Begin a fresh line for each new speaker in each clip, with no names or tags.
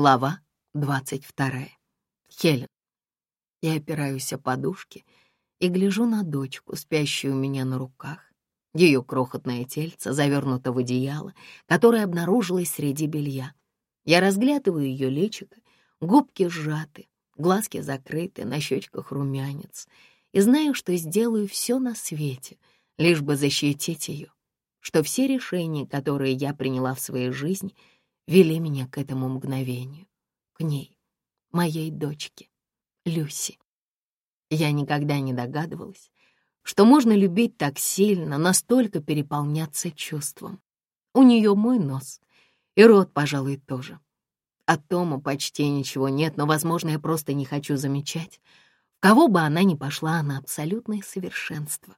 Глава двадцать вторая. Хелен. Я опираюсь о подушки и гляжу на дочку, спящую у меня на руках. Ее крохотное тельце завернуто в одеяло, которое обнаружилось среди белья. Я разглядываю ее личико, губки сжаты, глазки закрыты, на щечках румянец, и знаю, что сделаю все на свете, лишь бы защитить ее, что все решения, которые я приняла в своей жизни, вели меня к этому мгновению, к ней, моей дочке, Люси. Я никогда не догадывалась, что можно любить так сильно, настолько переполняться чувством. У нее мой нос, и рот, пожалуй, тоже. От Тома почти ничего нет, но, возможно, я просто не хочу замечать. Кого бы она ни пошла, она абсолютное совершенство.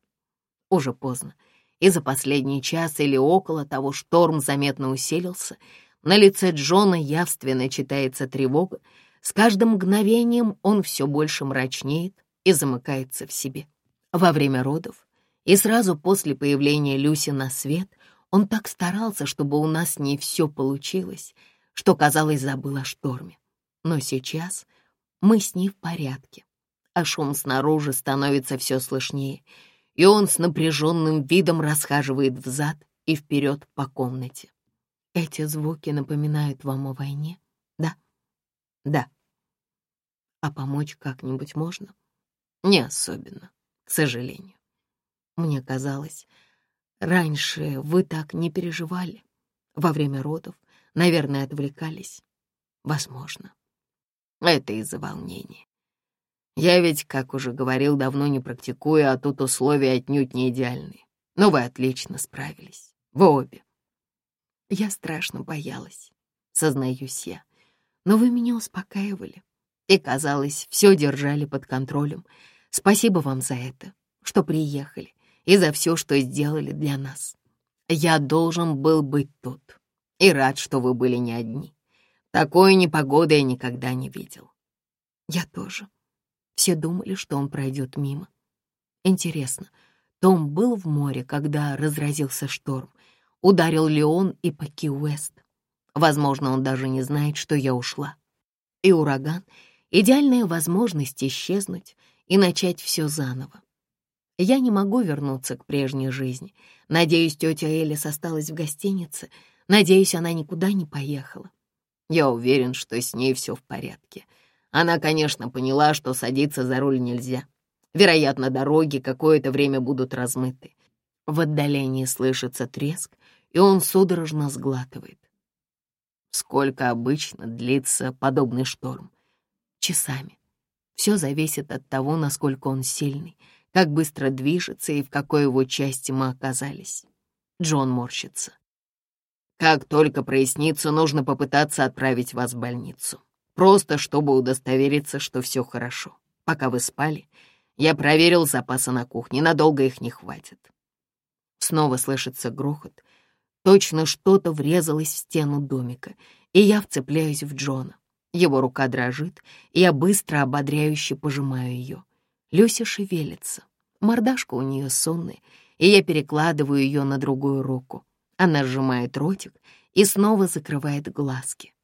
Уже поздно, и за последний час или около того шторм заметно усилился. На лице Джона явственно читается тревога. С каждым мгновением он все больше мрачнеет и замыкается в себе. Во время родов и сразу после появления Люси на свет он так старался, чтобы у нас с ней все получилось, что, казалось, забыл о шторме. Но сейчас мы с ней в порядке, а шум снаружи становится все слышнее, и он с напряженным видом расхаживает взад и вперед по комнате. Эти звуки напоминают вам о войне, да? Да. А помочь как-нибудь можно? Не особенно к сожалению. Мне казалось, раньше вы так не переживали. Во время родов, наверное, отвлекались. Возможно. Это из-за волнения. Я ведь, как уже говорил, давно не практикую, а тут условия отнюдь не идеальные. Но вы отлично справились. Вы обе. Я страшно боялась, сознаюсь я. Но вы меня успокаивали. И, казалось, все держали под контролем — Спасибо вам за это, что приехали, и за все, что сделали для нас. Я должен был быть тут, и рад, что вы были не одни. Такой непогоды я никогда не видел. Я тоже. Все думали, что он пройдет мимо. Интересно, Том был в море, когда разразился шторм. Ударил ли он и по Ки-Уэст? Возможно, он даже не знает, что я ушла. И ураган — идеальная возможность исчезнуть — и начать все заново. Я не могу вернуться к прежней жизни. Надеюсь, тетя Элис осталась в гостинице. Надеюсь, она никуда не поехала. Я уверен, что с ней все в порядке. Она, конечно, поняла, что садиться за руль нельзя. Вероятно, дороги какое-то время будут размыты. В отдалении слышится треск, и он судорожно сглатывает. Сколько обычно длится подобный шторм? Часами. Все зависит от того, насколько он сильный, как быстро движется и в какой его части мы оказались. Джон морщится. Как только прояснится, нужно попытаться отправить вас в больницу. Просто чтобы удостовериться, что все хорошо. Пока вы спали, я проверил запасы на кухне, надолго их не хватит. Снова слышится грохот. Точно что-то врезалось в стену домика, и я вцепляюсь в Джона. Его рука дрожит, и я быстро ободряюще пожимаю ее. Люся шевелится. Мордашка у нее сонная, и я перекладываю ее на другую руку. Она сжимает ротик и снова закрывает глазки.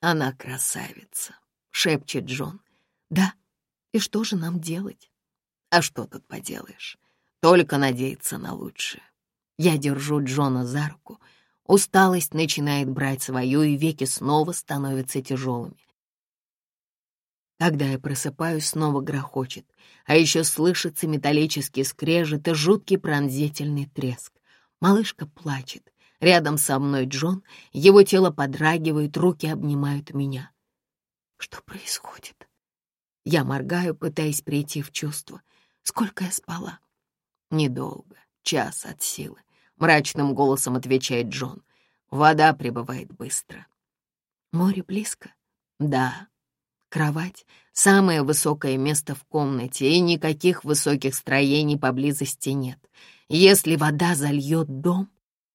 «Она красавица», — шепчет Джон. «Да, и что же нам делать?» «А что тут поделаешь? Только надеяться на лучшее». Я держу Джона за руку, Усталость начинает брать свою, и веки снова становятся тяжелыми. Когда я просыпаюсь, снова грохочет, а еще слышится металлический скрежет и жуткий пронзительный треск. Малышка плачет. Рядом со мной Джон, его тело подрагивает, руки обнимают меня. Что происходит? Я моргаю, пытаясь прийти в чувство. Сколько я спала? Недолго, час от силы мрачным голосом отвечает Джон. Вода прибывает быстро. Море близко? Да. Кровать — самое высокое место в комнате, и никаких высоких строений поблизости нет. Если вода зальет дом,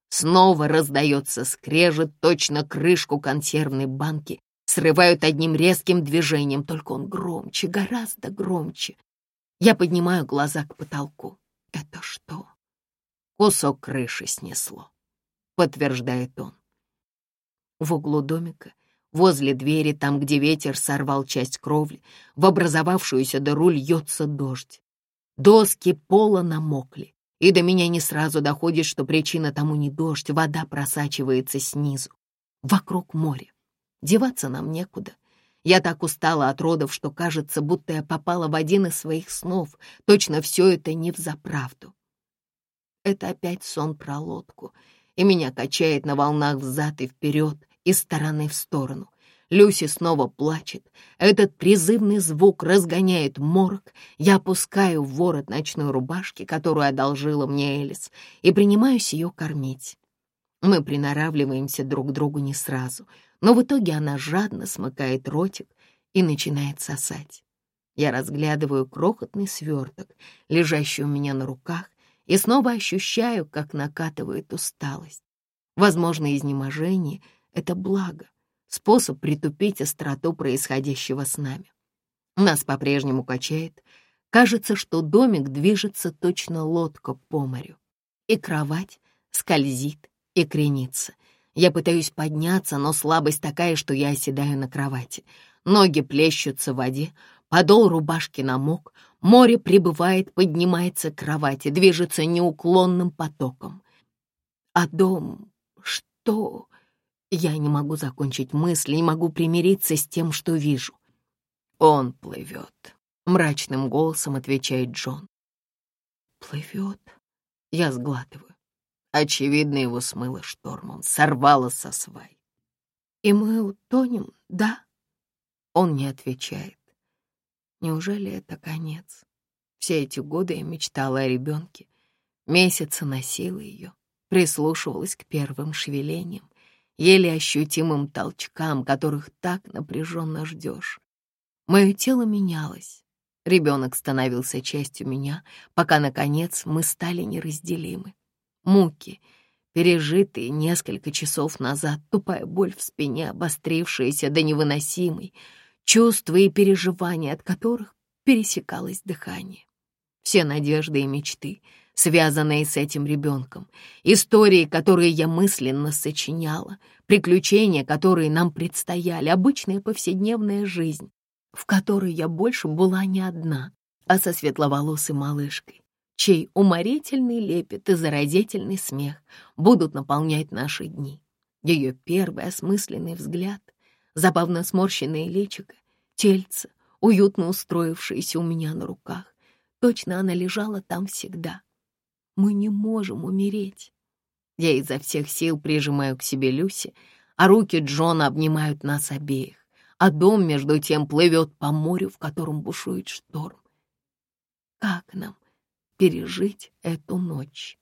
снова раздается скрежет, точно крышку консервной банки, срывают одним резким движением, только он громче, гораздо громче. Я поднимаю глаза к потолку. Это что? Кусок крыши снесло, подтверждает он. В углу домика Возле двери, там, где ветер сорвал часть кровли, в образовавшуюся дыру льется дождь. Доски пола намокли, и до меня не сразу доходит, что причина тому не дождь, вода просачивается снизу. Вокруг море. Деваться нам некуда. Я так устала от родов, что кажется, будто я попала в один из своих снов. Точно все это не взаправду. Это опять сон про лодку, и меня качает на волнах взад и вперед, из стороны в сторону. Люси снова плачет. Этот призывный звук разгоняет морг. Я опускаю в ворот ночной рубашки, которую одолжила мне Элис, и принимаюсь ее кормить. Мы приноравливаемся друг к другу не сразу, но в итоге она жадно смыкает ротик и начинает сосать. Я разглядываю крохотный сверток, лежащий у меня на руках, и снова ощущаю, как накатывает усталость. Возможно, изнеможение — это благо, способ притупить остроту происходящего с нами. Нас по-прежнему качает. Кажется, что домик движется точно лодка по морю. И кровать скользит и кренится. Я пытаюсь подняться, но слабость такая, что я оседаю на кровати. Ноги плещутся в воде, подол рубашки намок, море прибывает, поднимается к кровати, движется неуклонным потоком. А дом... что... Я не могу закончить мысли, не могу примириться с тем, что вижу. «Он плывет», — мрачным голосом отвечает Джон. «Плывет?» Я сглатываю. Очевидно, его смыло штормом, сорвало со свай. «И мы утонем, да?» Он не отвечает. Неужели это конец? Все эти годы я мечтала о ребенке. Месяцы носила ее, прислушивалась к первым шевелениям, еле ощутимым толчкам, которых так напряженно ждешь. Мое тело менялось. Ребенок становился частью меня, пока, наконец, мы стали неразделимы. Муки, пережитые несколько часов назад, тупая боль в спине, обострившаяся до невыносимой, чувства и переживания, от которых пересекалось дыхание. Все надежды и мечты — связанные с этим ребенком, истории, которые я мысленно сочиняла, приключения, которые нам предстояли, обычная повседневная жизнь, в которой я больше была не одна, а со светловолосой малышкой, чей уморительный лепет и заразительный смех будут наполнять наши дни. Ее первый осмысленный взгляд, забавно сморщенное личико, тельце, уютно устроившееся у меня на руках. Точно она лежала там всегда, мы не можем умереть. Я изо всех сил прижимаю к себе Люси, а руки Джона обнимают нас обеих, а дом, между тем, плывет по морю, в котором бушует шторм. Как нам пережить эту ночь?